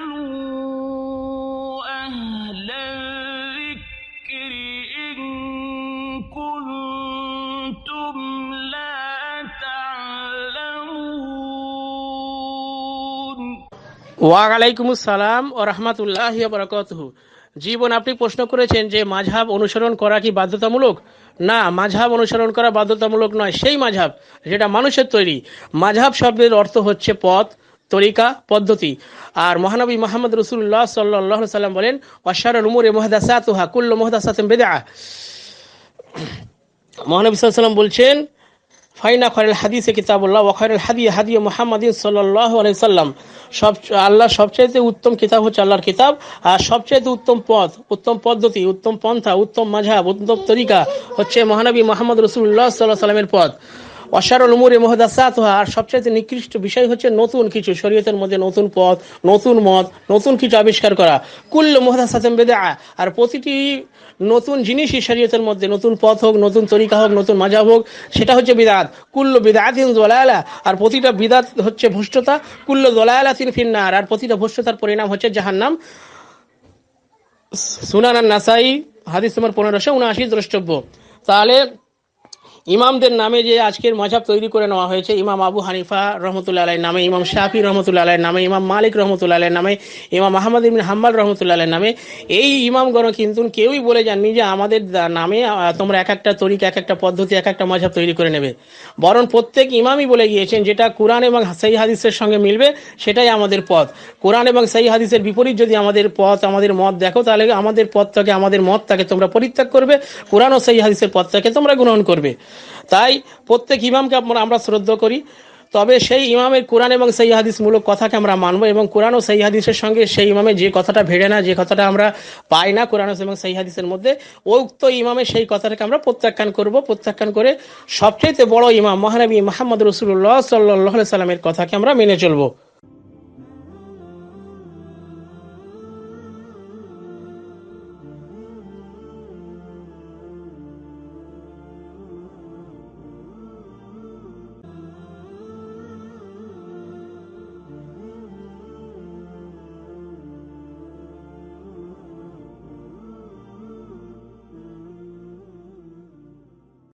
فاسألوا أهل الذكر إن كنتم لا تعلمون ওয়ালাইকুম আসসালাম ও রহমতুল্লাহ বরকতহু জীবন আপনি প্রশ্ন করেছেন যে মাঝহাব অনুসরণ করা কি বাধ্যতামূলক না মাঝহাব অনুসরণ করা বাধ্যতামূলক নয় সেই মাঝহাব যেটা মানুষের তৈরি মাঝহাব শব্দের অর্থ হচ্ছে পথ তরিকা, পদ্ধতি। আর মহানবী মোহাম্মদ রসুল্লাহ সাল্লাহ সাল্লাম বলেন অশার উমুরে মোহাদাসাতুহা কুল্ল মোহাদাসাতুম বেদা মহানবী সাল্লাম বলছেন, ফাইনা খরেল হাদিসে কিতাবুল্লাহ ওয়াখরেল হাদি হাদি মোহাম্মদিন সাল্লাহ আলাই সাল্লাম সব, আল্লাহ সবচাইতে উত্তম কিতাব হচ্ছে আল্লাহর কিতাব, আর সবচাইতে উত্তম পথ উত্তম পদ্ধতি, উত্তম পন্থা, উত্তম মাঝাব উত্তম তরিকা হচ্ছে মহানবী মোহাম্মদ রসুল্লাহ সাল্লাহ সাল্লামের পথ অসারল উমুরে মোহদাসাত আর সবচাইতে নিকৃষ্ট বিষয় হচ্ছে নতুন কিছু, শরীয়তের মধ্যে নতুন পথ, নতুন মত, নতুন কিছু আবিষ্কার করা। কুল্ল মোহদাসাতেম বেদা আর প্রতিটি নতুন জিনিসই শরীয়তের মধ্যে নতুন পথ হোক, নতুন তরিকা হোক, নতুন মাজাব হোক, সেটা হচ্ছে বিদাত। কুল্ল বিদাতিন দোলায়ালা আর প্রতিটা বিদাত হচ্ছে ভ্রষ্টতা। কুল্ল দোলায়ালা তিন ফিন্নার, আর প্রতিটা ভ্রষ্টতার পরিণাম হচ্ছে জাহান্নাম। সুনান নাসাই হাদিস নম্বর পনেরোশো উনআশি, দ্রষ্টব্য। তাহলে ইমামদের নামে যে আজকের মজাব তৈরি করে নেওয়া হয়েছে, ইমাম আবু হানিফা রহমতুল্লাহ নামে, ইমাম শাফি আলাই নামে, ইমাম মালিক রহমতুল্লাহ নামে, ইমাম আহমদ ইবিন হাম্বাল রহমতুল্লাহ নামে, এই ইমামগণ কিন্তু কেউই বলে যাননি যে আমাদের নামে তোমরা এক একটা তরিকা, এক একটা পদ্ধতি, এক একটা মজাব তৈরি করে নেবে। বরং প্রত্যেক ইমামই বলে গিয়েছেন যেটা কোরআন এবং সেই হাদিসের সঙ্গে মিলবে, সেটাই আমাদের পথ। কোরআন এবং সেই হাদিসের বিপরীত যদি আমাদের পথ, আমাদের মত দেখো, তাহলে আমাদের পথটাকে, আমাদের মতটাকে তোমরা পরিত্যাগ করবে, কোরআন ও সেই হাদিসের পথটাকে তোমরা গ্রহণ করবে। তাই প্রত্যেক ইমামকে আমরা শ্রদ্ধা করি। তবে সেই ইমামের কোরআন এবং সেই হাদিস মূলক কথাকে আমরা মানবো এবং কোরআন ও সেই হাদিসের সঙ্গে সেই ইমামের যে কথাটা ভেড়ে না, যে কথাটা আমরা পাই না কোরআন এবং সেই হাদিসের মধ্যে, উক্ত ইমামের সেই কথাটাকে আমরা প্রত্যাখ্যান করব। প্রত্যাখ্যান করে সবচেয়ে বড় ইমাম মহানবী মাহমদ রসুল্লাহ সাল্লাহ সাল্লামের কথাকে আমরা মেনে চলবো।